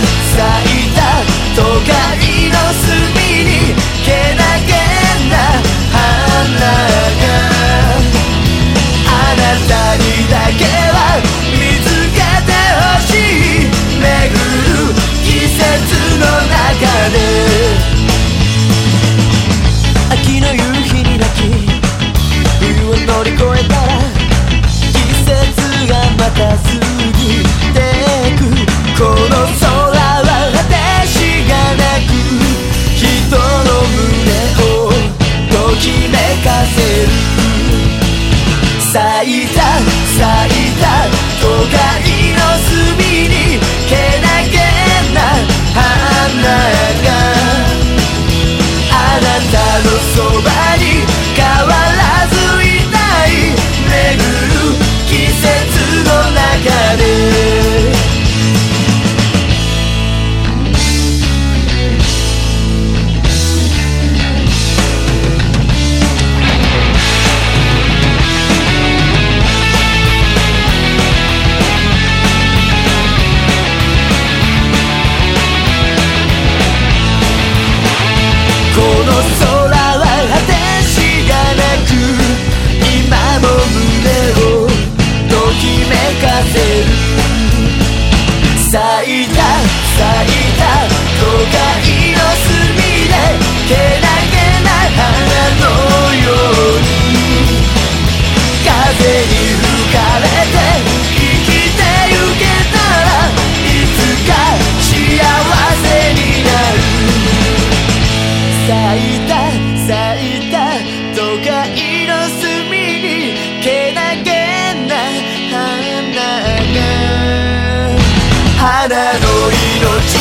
咲いた都会の隅にけなげいた咲いた咲いた都会の隅でけなげ花の命